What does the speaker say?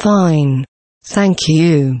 Fine. Thank you.